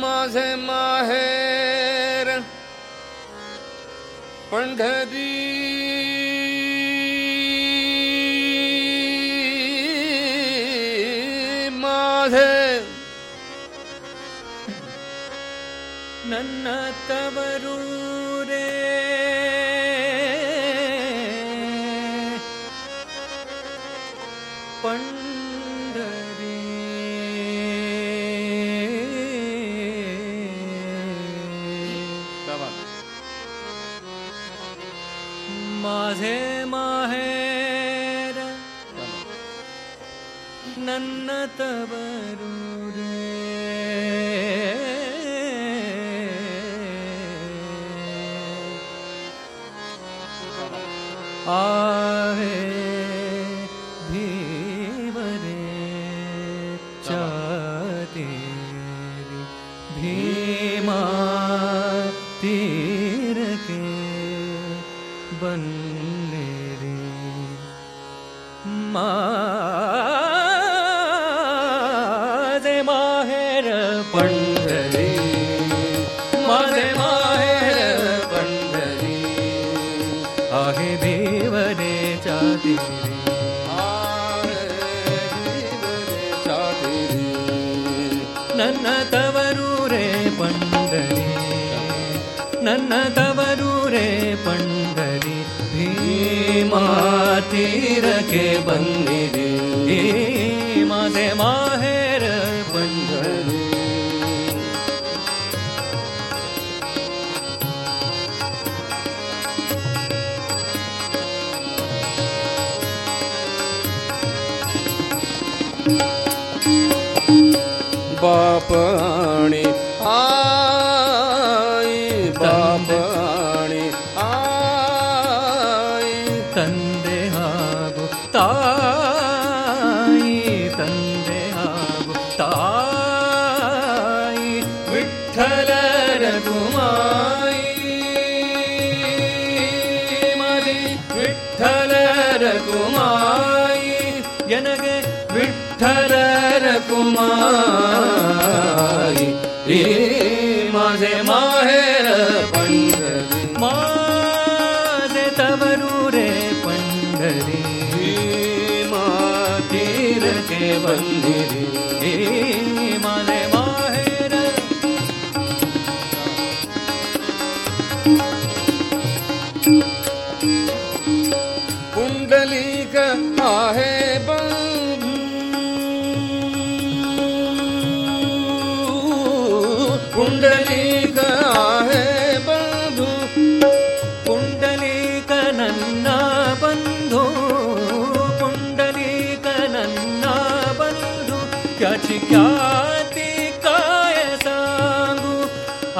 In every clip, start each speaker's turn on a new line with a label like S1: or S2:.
S1: माझे माहेर पंढरी माझे
S2: ನನ್ನ ತವರೂರೇ ಪಂಡರಿ माझे माहेर। नन्न तबरू आहे भीवरे चाते भीमा माहेर पंढरी माझे माहेर पंढरी आहे देवने चातिरी ನನ್ನ ತವರೂರೇ ಪಂಡರಿ ನನ್ನ ತವರೂರೇ ಪಂಡರಿ ಭೀಮಾ ತೀರಕ್ಕೆ ಬಂದಿರಿ पापाणि आ तन्दे हागु सन्देहा तन्दे हागु
S1: सन्देहा विठ्ठल रघुमा कुमारी रे माझे माहेर पंढरी
S2: माझे तवरू
S1: रे पंढरी मातीर
S2: के बंदिरी रे
S1: माझे माहेर कुंडली
S2: का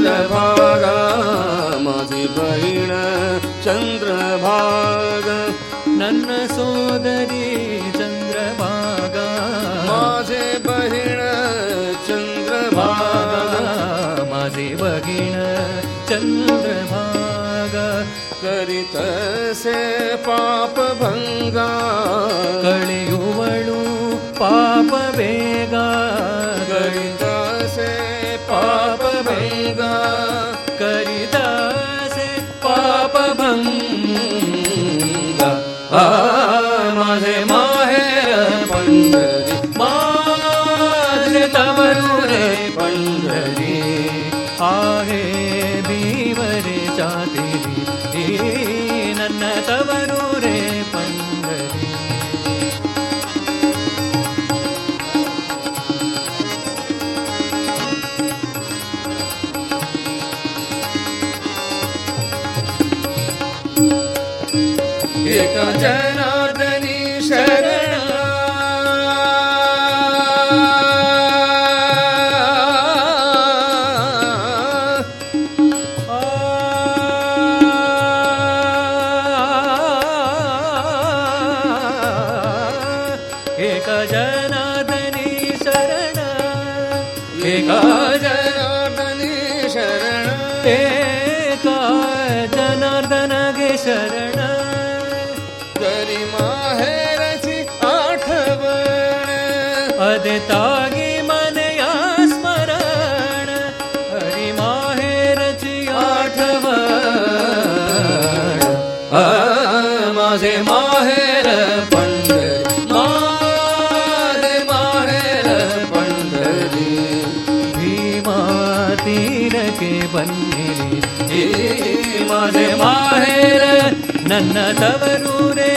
S2: चन्द्रभागा मा
S1: चन्द्रभाग। नन्न सोदरी
S2: चन्द्रभागा। माण चन्द्रभाण चन्द्रभाग।
S1: करि तसे पापभङ्गा गणी
S2: पापवेगा गणित दुर्गा जनार्दनीशर
S1: ಬನ್ನಿರಿ
S2: ಮಾಸೆ ಮಾಹೇರ ನನ್ನ ತವರೂರೇ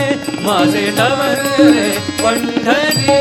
S2: ಮಾಸೆ ತವರೂರೇ ಪಂಡರಿ